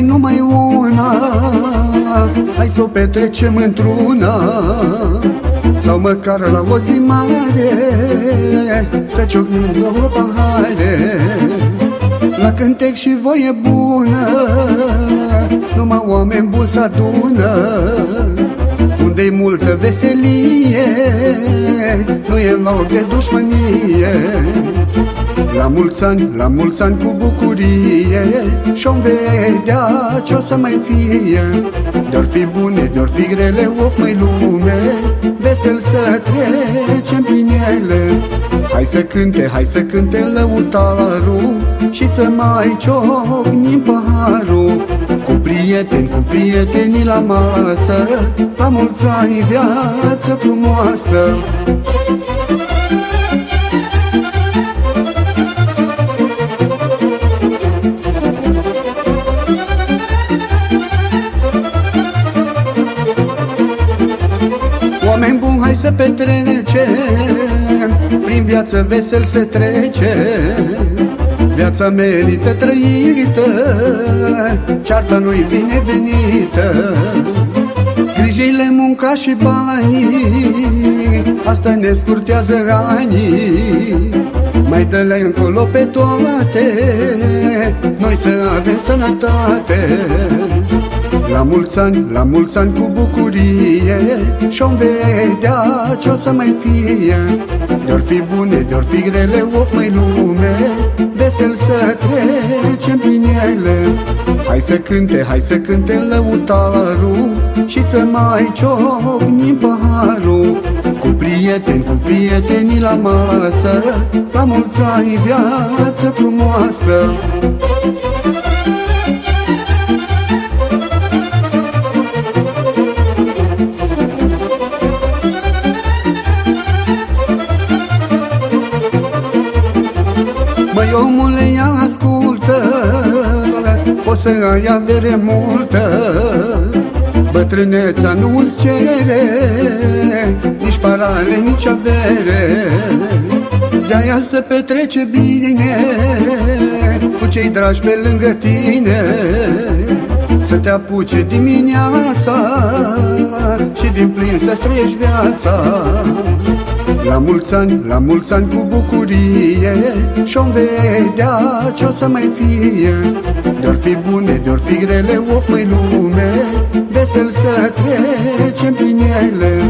În viață e numai una Hai să o petrecem într-una. Sau măcar la o zi mare Să ciocnim două pahare. La cântec și voie bună Numai oameni buni să adună. Unde-i multă veselie Nu e loc de dușmănie la mulți ani, la mulți ani cu bucurie Și-o vedea ce-o să mai fie. De-or fi bune, de-or fi grele, of mai lume Vesel să trecem prin ele. Hai să cânte, hai să cânte lăutarul Și să mai ciocnim paharul. Cu prieteni, cu prietenii la masă La mulți ani viață frumoasă buni, hai să petrecem Prin viață vesel se trece. Viața merită trăită Cearta nu-i binevenită. Grijile, munca și banii Asta ne scurtează anii. Mai dă-le încolo pe toate Noi să avem sănătate la mulți ani, la mulți ani cu bucurie Și-o vedea ce-o să mai fie De-or fi bune, de-or fi grele, of mai lume Vesel să trecem prin ele Hai să cânte, hai să cânte lăutarul Și să mai ciocnim paharul Cu prieteni, cu prietenii la masă La mulți ani viață frumoasă omule, ia ascultă Poți să ai avere multă. Bătrâneța nu-ți cere Nici parale, nici avere. De-aia să petrece bine Cu cei dragi pe lângă tine. Să te apuce dimineața Și din plin să trăiești viața. La mulți ani, la mulți ani cu bucurie Și-o vedea ce-o să mai fie. De-or fi bune, de-or fi grele, of mai lume Vesel să trecem prin ele.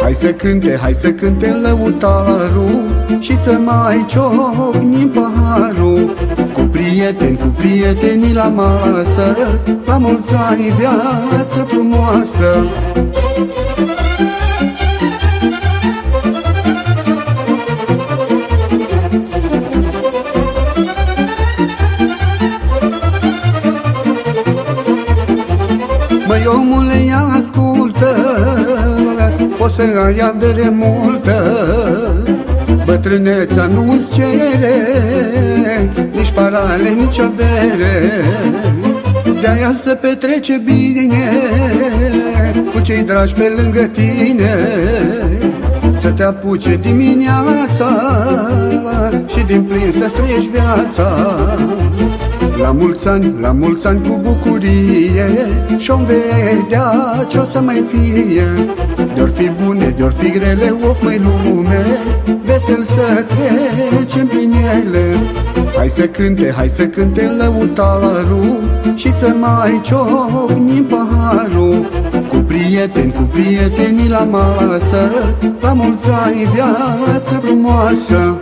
Hai să cânte, hai să cânte lăutarul Și să mai ciocnim paharul. Cu prieteni, cu prietenii la masă La mulți ani viață frumoasă omule, ia ascultă Poți să ai avere multă. Bătrâneța nu-ți cere Nici parale, nici avere. De-aia să petrece bine Cu cei dragi pe lângă tine. Să te apuce dimineața Și din plin să străiești viața la mulți ani, la mulți ani cu bucurie Și-o vedea ce-o să mai fie De-or fi bune, de-or fi grele, of mai lume Vesel să trecem prin ele Hai să cânte, hai să cânte lăutarul Și să mai ciocnim paharul Cu prieteni, cu prietenii la masă La mulți ani viață frumoasă